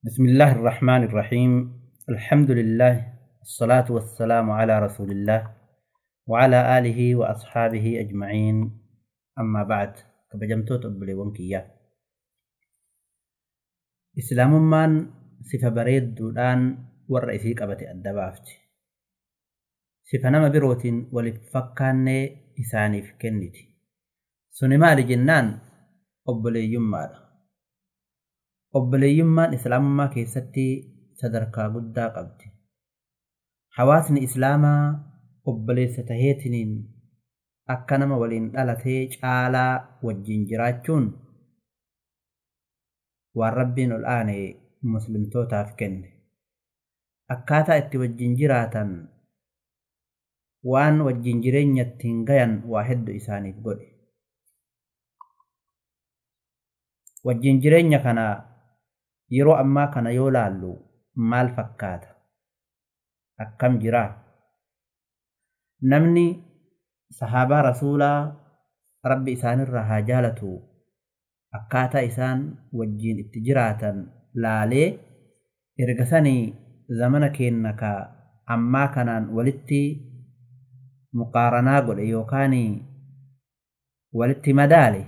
بسم الله الرحمن الرحيم. الحمد لله الصلاة والسلام على رسول الله وعلى آله وأصحابه أجمعين. أما بعد كبجمتوت أبلي وانكيا إسلام من صفة بريد دودان والرئيسي قبتي الدبافت. صفة نما بروت ولفكان إساني في كنتي سنما لجنان أبلي يمار Obboleeyyummaan Islaamummaa keessatti sadarkaa guddaa qabdi. Hawaasni Islaamaa obboleessa taheetiniin akka nama waliin dhalatee caalaa wajjin jiraachuun waan rabbiin ol aane muslimtootaaf kenne. Akkaataa itti wajjin jiraatan waan wajjin jireenya ittiin gayan waa hedduu isaaniif godhe. Wajjin jireenya kanaa yeroo ammaa kana yoo laallu maal fakkaata? Akkam jiraa? Namni sahaabaa rasuulaa rabbi isaanirraa haa jaalatu akkaataa isaan wajjiin itti jiraatan laalee erga sanii zamana keenna ka ammaa kanaan walitti muqaaranaa godhe yookaan walitti madaale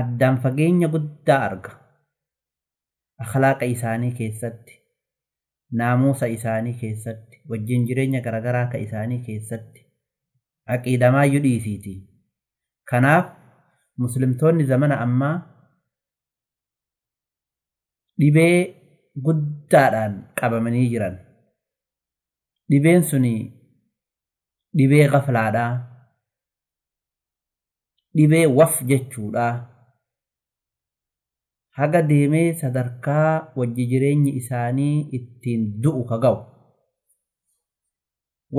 addaan fageenya guddaa arga. Akhlaaqa isaanii keessatti naamusa isaanii keessatti wajjin jireenya garagaraa ka isaanii keessatti aqiidamaayyuu dhiisiiti kanaaf muslimtoonni zamana ammaa dhibee guddaadhaan qabamanii jiran dhibeen suni dhibee gaflaadhaa dhibee waf jechuudhaa haga deemee sadarkaa wajji jireenyi isaanii ittiin du'u ka ga'u.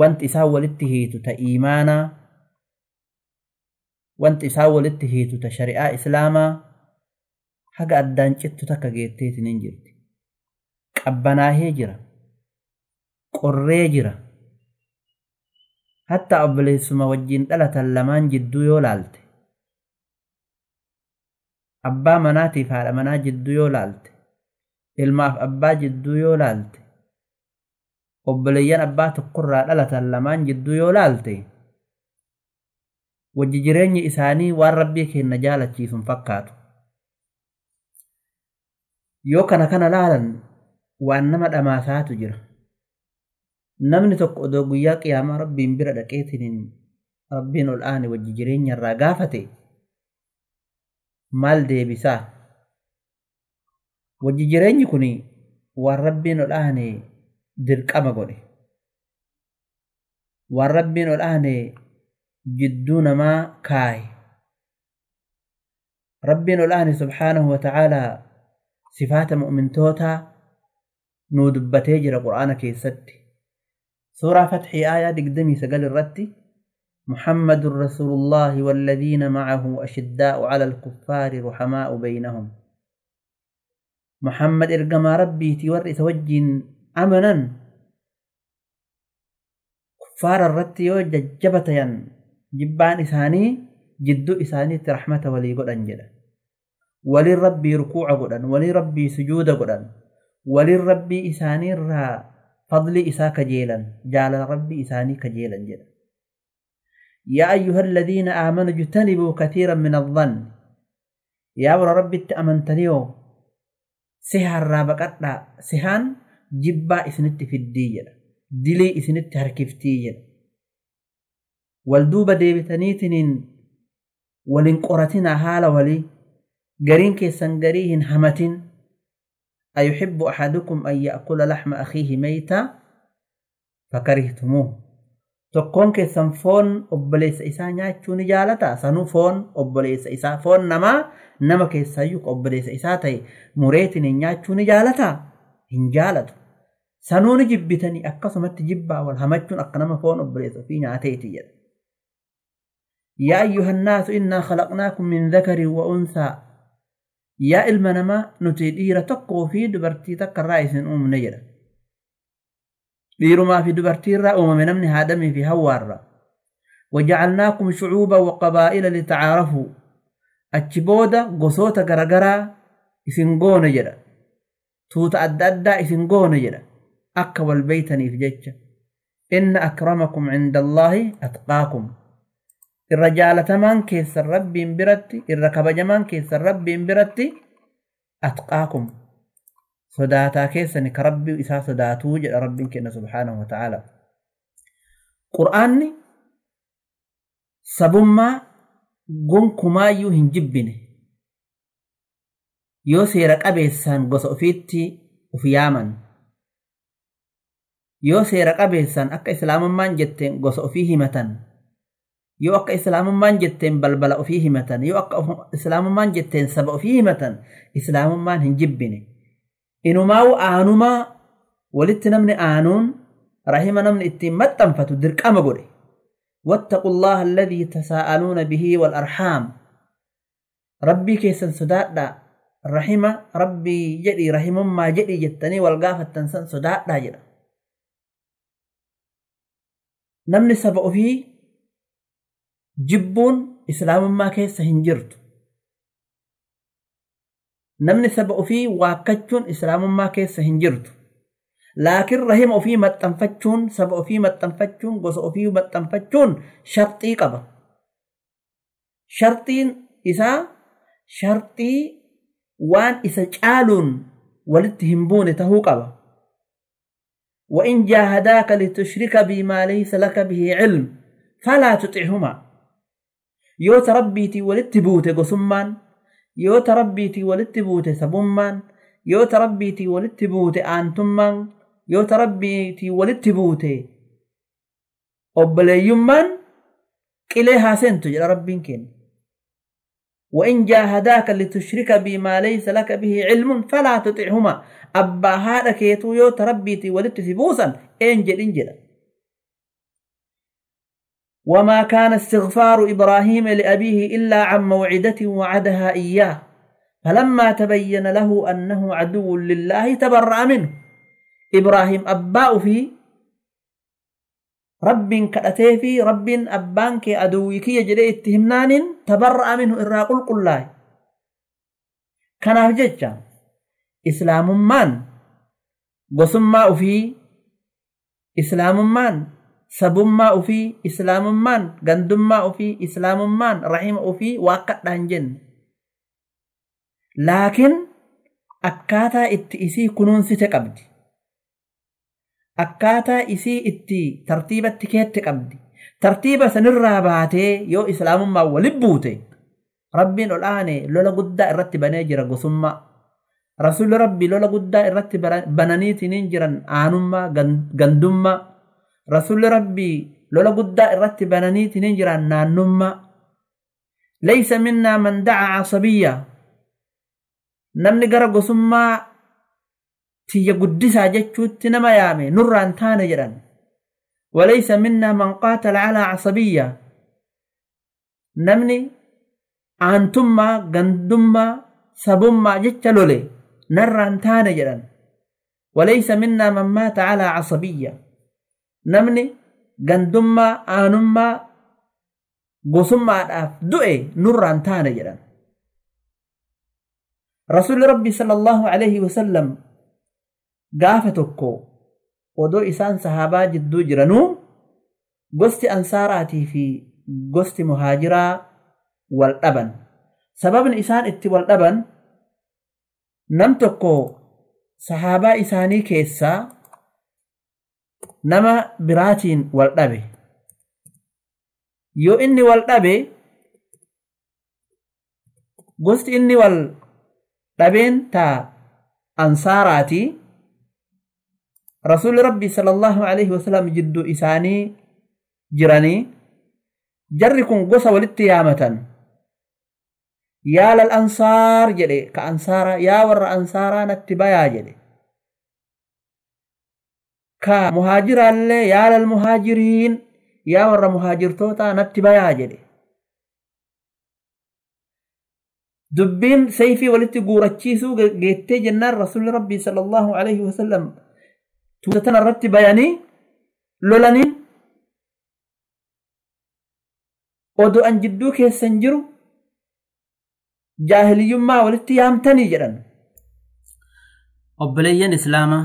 Wanti isaan walitti hiitu ta iimaanaa wanti isaan walitti hiitu ta shari'aa islaamaa haga addaan cittu takka geetteetiin hin jirti. Qabbanaahee jira qorree jira. Hatta obboleessuma wajjiin dhalatan lamaan jidduu yoo laalte abbaa manaatiif haadha manaa jidduu yoo laalte ilmaaf abbaa jidduu yoo laalte obboleeyyan abbaa tokkorraa dhalatan lamaan jidduu yoo laalte wajji jireenyi isaanii waan rabbii keenna jaalachiisuun fakkaatu. Yoo kana kana laalan waan nama dhamaasaatu jira. Namni tokko odoo guyyaa qiyaamaa rabbiin bira dhaqeetiniin rabbiin ol aane wajji jireenya irraa gaafate aane dirqama godhe waan rabbiin ol aane jidduu namaa kaaye rabbiin ol aane subhaanahu wa ta'aalaa sifaata mu'mintootaa nuu dubbatee jira qur'aana keessatti suuraa fatxii aayaa digdamii sagal irratti محمد رسول الله والذين معه أشداء على الكفار رحماء بينهم. محمد إرقما ربي تورئ توجين أمنا. كفار الرت يوجد جبتين جبان إساني جدو إساني رحمة ولي قد أنجل ولي ربي ركوع قدن ولي ربي سجود قدن. ولي ربي إساني را فضل إسا كجيلا جال ربي إساني كجيلا جدا. يا أيها الذين آمنوا اجتنبوا كثيرا من الظن. يا ور ربي تأمنتنيو سهر رابقتنا سهان جبا إسنت في الدية. دلي إسنت هركفتية والدوبة ديبتنيتنين ولن قرتنا هالا ولي. قرين كيسان همتين أيحب أحدكم أن يأكل لحم أخيه ميتا؟ فكرهتموه. Tokkoon keessan foon obboleessa isaa nyaachuu ni jaalata sanuu foon obboleessa isaa foon namaa nama keessayyuu obboleessa isaa ta'e mureetiin nyaachuu ni jaalata hin jaalatu sanuu ni jibbitanii akkasumatti jibbaa wal hamachuun akka nama foon obboleessa ofii nyaateeti jedha. khalaqnaakum min dhakarin wa unsaa yaa ilma namaa nuti dhiira tokkoo fi dubartii takka irraa isin uumne jedha. Dhiirumaa fi dubartiirraa uumame namni haadhamii fi hawwaarra wajacalnaakum shucuuban waqabaa'ila litacaarafuu achi booda gosoota garagaraa isin goone jedha tuuta adda addaa isin goone jedha akka wal beeytaniif jecha inna akramakum cinda allaahi atqaakum irra jaalatamaan keessan rabbiin biratti irra kabajamaan keessan rabbiin biratti atqaakum sodaataa keessani ka rabbii isaa sodaatuu jedha rabbiin kenna subhaanahu wa ta'ala qur'aanni sabummaa gonkumaayyuu hin jibbine. Yoo seera qabeessaan gosa ofiitti uf yaaman. Yoo seera qabeessaan akka islaamummaan jetteen gosa ofii himatan. Yoo akka islaamummaan jetteen balbala ofii himatan. Yoo akka islaamummaan jetteen saba ofii himatan islaamummaan hin jibbine inumaa'u aanumaa walitti namni aanuun rahima namni ittiin maxxanfatu dirqama godhe واتقوا الله الذي تساءلون به والأرحام. ربي كيسن سدادا رحمة ربي جدي رحم ما جدي جتني والقافة تنسن سدادا جدا. نمني سبق فيه جبون إسلام ما كيس هنجرت نمني سبق فيه واكتشون إسلام ما كيس هنجرت laakiin rahima ofii maxxanfachuun saba ofii maxxanfachuun gosa ofii maxxanfachuun sharxii qaba. Sharxiin isaa sharxii waan isa caaluun walitti hin buune tahuu qaba. وإن جاهداك لتشرك بي ما ليس لك به علم فلا تطعهما يو تربيتي ولتبوت قسمان يو تربيتي ولتبوت سبمان يو تربيتي ولتبوت آنتمان walitti buute obboleeyyummaan qilee haa seentu jedha rabbiin keenya وإن جاهداك لتشرك بي ما ليس لك به علم فلا تطعهما. أبا هذا كيتو يو تربيتي ولدت بوسا إنجل إنجل. وما كان استغفار إبراهيم لأبيه إلا عن موعدة وعدها إياه. فلما تبين له أنه عدو لله تبرأ منه. إبراهيم أباء في رب كأتي في رب أبان كي أدويك يجري اتهمنان تبرأ منه إراق القلاي كان أفجج إسلام من قسم ما في إسلام من sabummaa ofii islaamummaan gandummaa ofii islaamummaan rahima ofii waaqadhaan jenne laakiin akkaataa itti isii kunuunsite qabdi. Akkaataa isii itti tartiibatti keette qabdi. Tartiiba sanirraa baatee yoo islaamummaa walit buute. Rabbiin ol aane lola guddaa irratti banee jira gosummaa rasuulli rabbi lola guddaa irratti bananiitiniin jiran aanummaa gandummaa Rabbi lola guddaa irratti bananiitiin jiran naannummaa. Laysa minnaa man daca casabiyya. Namni gara gosummaa tiyya guddisaa jechuutti nama yaame nurraan taane jedhan walaysa minnaa man qaatala calaa casabiyya namni aantummaa gandummaa sabummaa jecha lole narraan taane jedhan walaysa minnaa man maata calaa casabiyya namni gandummaa aanummaa gosummaadhaaf du'e nurraan taane jedhan rasuuli rabbi sala allahu alayhi wasallam gaafa tokko odoo isaan sahaabaa jidduu jiranuu gosti ansaaraatii fi gosti muhaajiraa wal dhaban sababni isaan itti wal dhaban nam tokko sahaabaa isaanii keessaa nama biraatiin wal dhabe. Yoo inni wal dhabe gosti inni wal dhabeen taa ansaaraatii رسول ربي صلى الله عليه وسلم جدو إساني جراني جركم قصة والاتيامة يا للأنصار جدي كأنصار يا ور أنصارا نتبايا جدي كمهاجر اللي يا للمهاجرين يا ور مهاجر توتا نتبايا جدي دبين سيفي ولتي قورتشيسو جيتي جنان رسول ربي صلى الله عليه وسلم tuuta tana irratti bayanii lolaniin odoo an jidduu keessan jiru jaahiliyyummaa walitti yaamtanii jedhan obboleeyyan islaamaa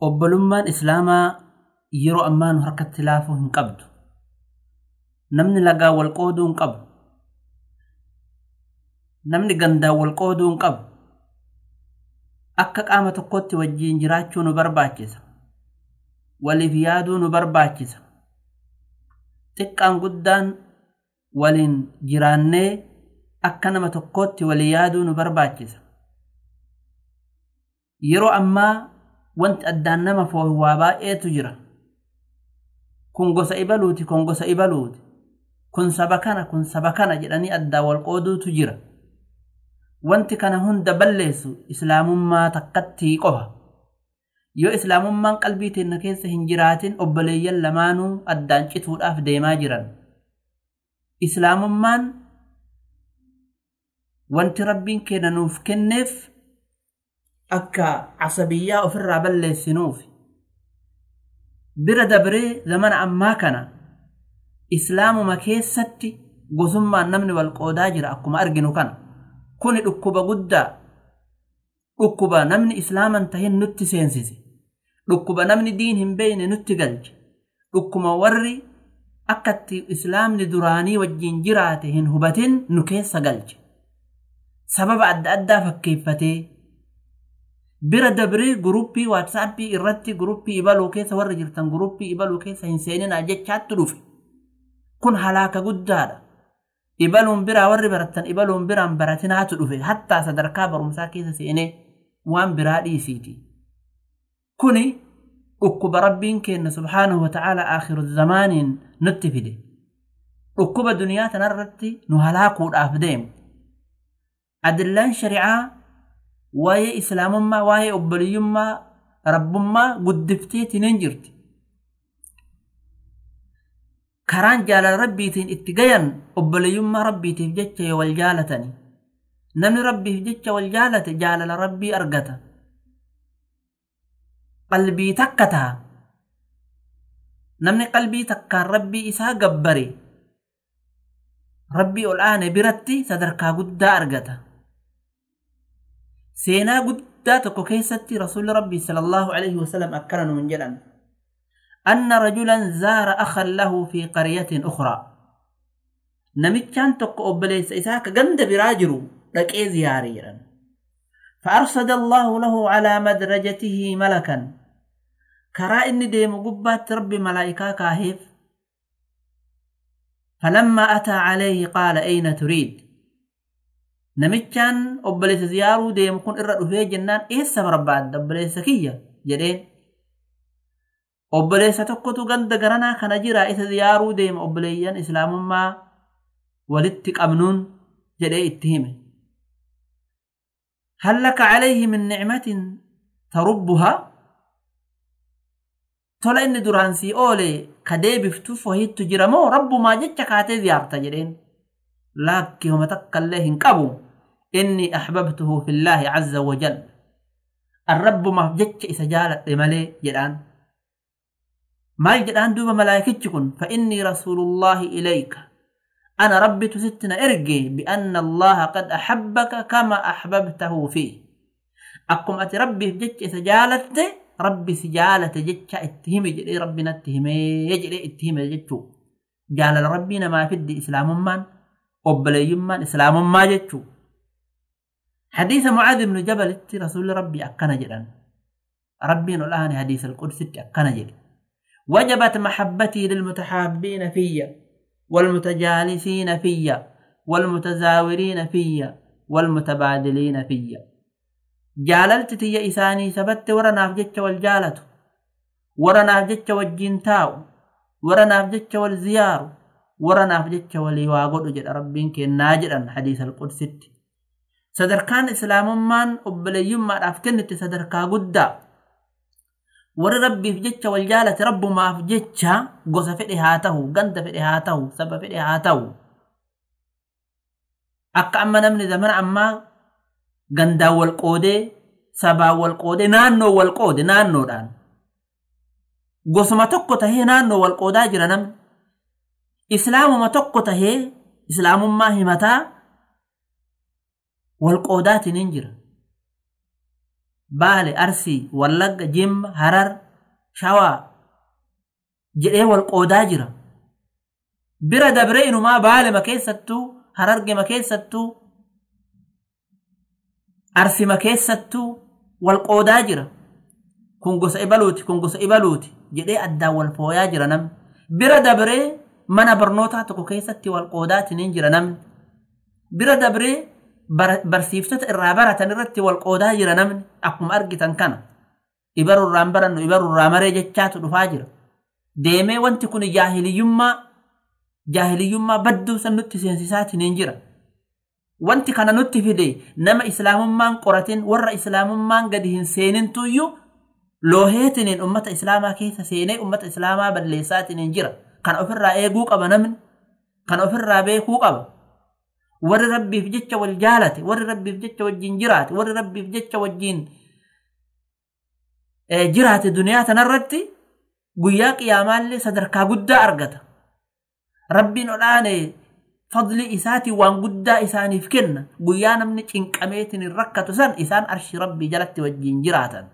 obbolummaan islaamaa yeroo ammaa nu harkatti laafuu hin qabdu. Namni lagaa wal qooduu hin qabu. Namni gandaa wal qooduu hin qabu. Akka qaama tokkotti wajjiin jiraachuu nu barbaachisa. Waliif yaaduu nu barbaachisa. Xiqqaan guddaan waliin jiraannee akka nama tokkotti walii yaaduu nu barbaachisa. Yeroo ammaa addaan nama foohu waa baay'eetu jira kun gosa ibaluuti kun gosa ibaluuti kun saba kana kun saba kana jedhanii addaa wal qooduutu jira wanti kana hunda balleessu islaamummaa takkattii qofa yoo islaamummaan qalbii teenna keessa hin jiraatin obboleeyyan lamaanuu addaan cituudhaaf deemaa jiran islaamummaan wanti rabbiin keenya nuuf kenneef akka casabiyyaa ofirraa balleessinuuf bira dabree zamana ammaa kana islaamuma keessatti gosummaan namni wal qoodaa jira akkuma arginu kana. Kuni dhukkuba guddaa. Dhukkuba namni islaaman tahin nutti seensise. Dhukkuba namni diin hin beeyne nutti galche. Dhukkuma warri akkatti islaamni duraanii wajjiin jiraate hin hubatin nu keessa galche. Sababa adda addaa fakkeeffatee bira dabree guruppii waatsaappii irratti guruppii ibaluu keessa warra jirtan guruppii ibaluu keessa hin seeninaa jechaatti dhufe kun halaaka guddaadha ibaluun biraa warri baratan ibaluun biraan baratinaatu dhufe hattaa sadarkaa barumsaa keessa seenee waan biraa dhiisiiti kuni dhukkuba rabbiin kenna subhaanahu wata'aalaa aakhiru zamaaniin nutti fide dhukkuba duniyaa tanarratti nu halaakuudhaaf deemu adillaan shari'aa واي اسلام ما واي ابليم ما رب ما قدفتي تنين كران جال ربي تن اتقين ابليم ما ربي تفجتش والجالة نمن ربي تفجتش والجالة جال ربي ارقتا قلبي تكتا نمن قلبي تكا ربي اسا قبري ربي الآن برتي صدرك قد ارقتا seenaa guddaa tokko keessatti rasuulli rabbii sala allahu alaihi wasalam akkana nuun jedhan أن رجلا زار أخا له في قرية أخرى. نمتشان تق أبليس إساك قند براجرو. لك إيه زياريرا فأرصد الله له على مدرجته ملكا. كرا إني ديم قبات رب ملائكا كاهيف فلما أتى عليه قال أين تريد؟ أبليس زيارو ديم كن إرد في جنان إيه السبب بعد أبليس كية جدين obboleessa tokkotu ganda garanaa kana jira isa ziyaaruu deema obboleeyyan islaamummaa walitti qabnuun jedhee itti hime هل لك عليه من نعمة تربها tola inni duraan sii oole ka deebiftuuf wahiittu jira moo rabbumaa jecha kaatee ziyaarta jedheen laakki homa takkaillee hin qabu ahbabtuhu fillaahi azza wajal an rabbumaaf jecha isa jaaladhe malee jedhaan maal jedhaan duuba malaayikichi kun fa innii rasuulullaahi ilayka أنا ربي تستنا إرجي بأن الله قد أحبك كما أحببته فيه. أقوم أتي ربي جتش سجالت ربي سجالة جتش اتهم جري ربنا اتهم يجري اتهم جتشو. جال ربنا ما في الدي إسلام من وبلي من إسلام ما جتشو. حديث معاذ بن جبل رسول ربي أكنا جدا. ربي الآن حديث القدس أكنا جدا. وجبت محبتي للمتحابين فيّ والمتجالسين فيا والمتزاورين فيا والمتبادلين فيا جاللت تي إساني سبت ورناف جتش والجالة ورناف جتش والجنتاو ورناف جتش والزيار ورناف جتش واليواغد جد ربين كي ناجرا حديث القدس أبلي ما أفكنت صدر كا قدا warri rabbiif jecha wal jaalate rabbumaaf jecha gosa fedhe haa ta'u ganda fedhe haa ta'u saba fedhe haa ta'u akka amma namni zamana ammaa gandaan wal qoodee sabaan wal qoodee naannoo wal qoode naannoodhaan gosuma tokko tahee naannoo wal qoodaa jira namni islaamuma tokko tahee islaamummaa himataa wal qoodaatiin hin jira. Baale arsii wallagga jimma harar shawaa jedhee wal qoodaa jira. Bira dabree inumaa baalema keessattuu harargema keessattuu arsima keessattuu wal qoodaa jira. Kun gosa ibaluuti kun gosa ibaluuti jedhee addaan wal jira namni bira dabree mana barnootaa tokko keessatti wal qoodaatiin jira namni bira dabree barsiiftota irraa baratan irratti wal qoodaa jira namni. Akkuma argitan kana. Ibarurraan barannu ibarurraa maree jechaatu dhufaa jira. Deemee wanti kun jaahiliyyummaa jaahiliyyummaa badduu san nutti seensisaatiin jira. Wanti kana nutti fide nama islaamummaan qoratin warra islaamummaan gadi hin seenintuyyuu looheetiniin ummata islaamaa keessa seenee ummata islaamaa balleessaatiin jira. Kan ofirraa eeguu qaba namni. Kan ofirraa beekuu qaba warri rabbiif jecha wal jaalate warri rabbiif jecha wajjin jiraate warri rabbiif jecha wajjin jiraate duniyaa tanarratti guyyaa qiyaamaallee sadarkaa guddaa argata rabbiin odhaane fadli isaatiin waan guddaa isaaniif kenna guyyaa namni cinqameetiin hin rakkatu san isaan arshi rabbii jalatti wajjin jiraatan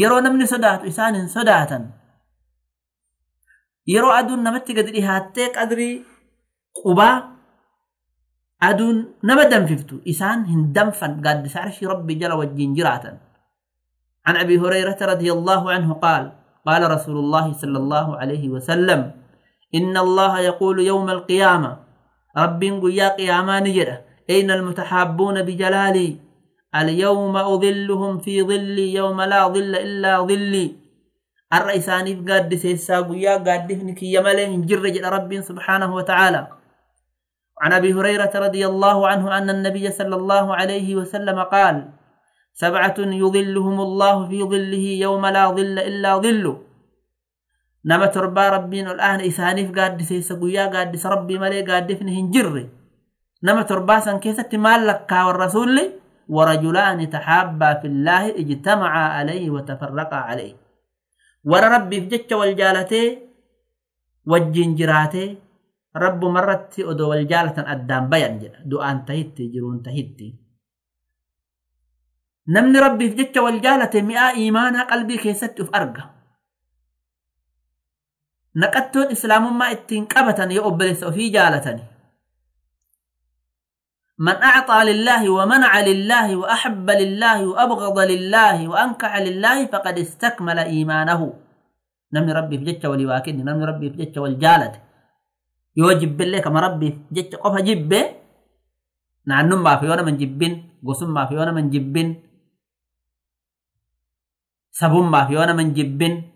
yeroo namni sodaatu isaan hin sodaatan yeroo aduun namatti gadi dhihaattee qadrii qubaa aduun nama danfiftu isaan hin danfan gaaddisa arshii rabbii jala wajjin jiraatan عن أبي هريرة رضي الله عنه قال قال رسول الله صلى الله عليه وسلم إن الله يقول يوم القيامة رب يا قياما نجرة. أين المتحابون بجلالي؟ اليوم أظلهم في ظلي يوم لا ظل إلا ظلي. الرئيساني قاد سيسا قيا قاد دفنك يمله جر رب سبحانه وتعالى. عن أبي هريرة رضي الله عنه أن النبي صلى الله عليه وسلم قال سبعة يظلهم الله في ظله يوم لا ظل إلا ظله. نما تربى ربين الآن إسانيف قاد سيسا قيا قاد ربي ملي قاد دفنه جر نما تربى سن كيست مالك والرسول ورجلان تحابا في الله اجتمعا عليه وتفرقا عليه. ور في جتش والجالتي والجنجراتي رب مرت أدو والجالة أدام بيان دعان تهتي جرون تهتي نمني ربي في جتش والجالة مئة إيمانا قلبي كيست في أرقى نقدتون إسلام ما اتين قبتني يؤبلس وفي جالتني من أعطى لله ومنع لله وأحب لله وأبغض لله وأنكع لله فقد استكمل إيمانه نمني ربي في جتش ولواكني نمني ربي في جتش والجالة يوجب بالله كما ربي في جتش قفا جبه نعنم ما في وأنا من جبين قسم ما في وأنا من جبين سبم ما في وأنا من جبين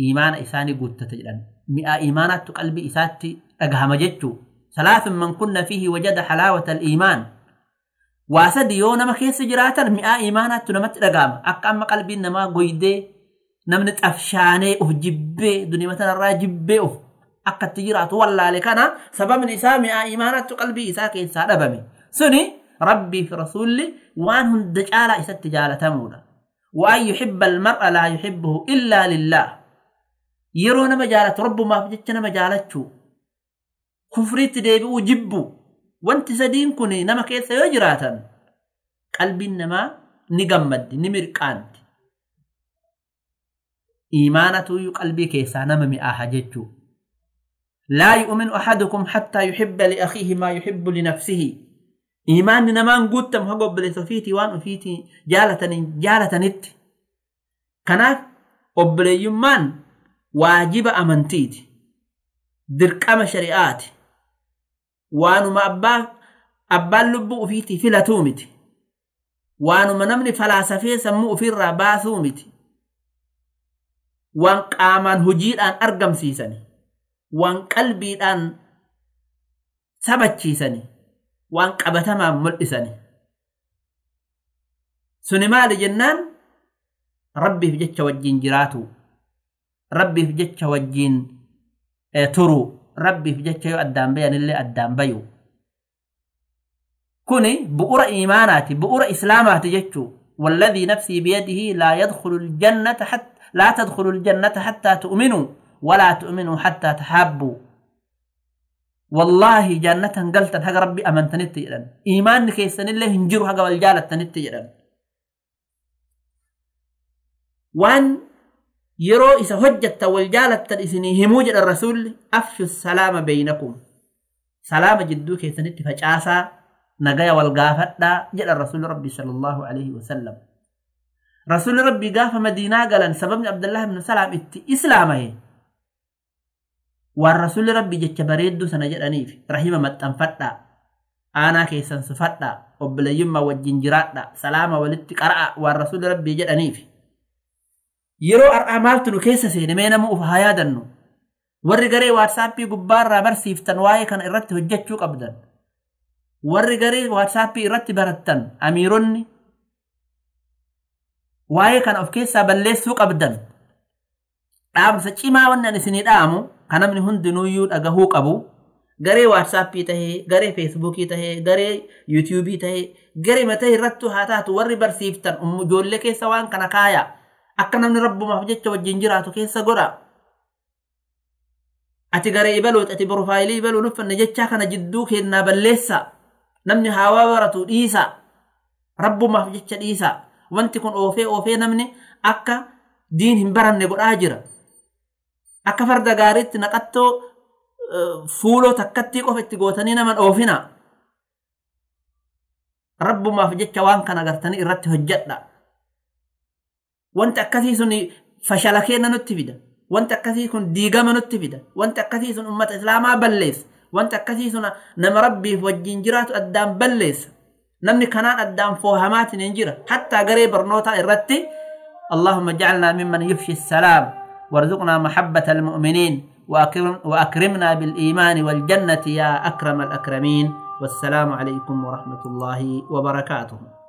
إيمان إساني قد تجلن مئة إيمانات قلبي إساتي أقهم جتشو ثلاث من كنا فيه وجد حلاوة الإيمان واسد يونا ما كيس جراتا مئة إيمانات نمت رقام أقام قلبي نما قيدي نمنت أفشاني أف تجرات والله لكنا سبب نساء مئة إيمانات قلبي إسا كيسا دبمي سني ربي في رسولي وان هن دجالة إسا تجالة تمولا وأن يحب المرء لا يحبه إلا لله yeroo nama jaalatu rabbumaaf jecha nama jaalachuu kufriitti deebi'uu jibbu wanti sadiin kun nama keessa yoo jiraatan qalbiin namaa ni gammaddi ni mirqaanti iimaanatuyyuu qalbii keessaa nama mi'aaha jechuu laa yu'minu ahadukum hattaa yuhibba liakhiihi maa yuhibbu linafsihi iimaanni namaan guuttamu haga obboleessa ofiitii waan ofiitii jaalatanitti kanaaf obboleeyyummaan waajiba amantiiti dirqama shari'aati waanuma abbaa abbaan lubbuu ufiitii filatuu miti waanuma namni falaasafee sammuu ofirraa baasuu miti waan qaamaan hojiidhaan argamsiisani وان قلبي دان ثبتي سني وان قبتما مل سني سنما لجنان ربي في جتش وجين جراتو ربي في جتش وجين ترو ربي في جتش يو أدام بيان اللي أدام بيو كوني بؤر إيماناتي بؤر إسلاماتي جتشو والذي نفسي بيده لا يدخل الجنة حتى لا تدخل الجنة حتى تؤمنوا ولا تؤمنوا حتى تحابوا. والله جنة قلت حق ربي أمنتني تجرن إيمان كيسن الله هنجروا حق والجالة تنتجرن وان يرو إسا هجت والجالة إسني هموج الرسول أفشوا السلام بينكم. سلام جدو كيسنت فجاسا نغايا والغافة جل الرسول ربي صلى الله عليه وسلم. رسول ربي غاف مدينة قال سبب عبد الله بن سلام والرسول ربي جتش بريدو سنجرانيف رحمة متنفتا أنا كيسن سفتا وبليما والجنجرات سلام ولدت قرأ والرسول ربي جرانيف keessa seene mee nama uf haa yaadannu warri garee waatsaappii gubbaarraa barsiiftan waa'ee kana irratti hojjechuu qabdan warri garee waatsaappii irratti barattan amiironni waa'ee kana of keessaa balleessuu qabdan dhaamsa cimaa wannan isinii dhaamu kan namni hundinuuyyuu dhagahuu qabu garee waatsaappii tahee garee feesbuukii tahee garee yuutiyuubii tahee garee matee irrattu haa taatu warri barsiiftan ijoollee keessa waan kana kaaya akka namni rabbumaaf jecha wajjin jiraatu keessa godha. Ati garee ibaluut ati profaayilii ibaluu uffanne jechaa kana jidduu kennaa balleessa. Namni haawaa baratu dhiisa. Rabbumaaf jecha dhiisa. Wanti kun oofee oofee namni akka diin hin baranne godhaa jira akka farda gaariitti naqattoo fuuloo takkattii qofa itti gootanii naman oofina rabbumaaf jecha waan kana gartanii irratti hojjedha wanti akkasii sun fashala kenna nutti fida wanti akkasii kun diigama nutti fida wanti akkasii sun ummata islaamaa balleessa wanti akkasii sun nama rabbiif wajjin jiraatu addaan balleessa namni kanaan addaan foohamaatiin hin jira hattaa garee barnootaa irratti اللهم اجعلنا ممن يفشي السلام وارزقنا محبة المؤمنين وأكرم وأكرمنا بالإيمان والجنة يا أكرم الأكرمين. والسلام عليكم ورحمة الله وبركاته.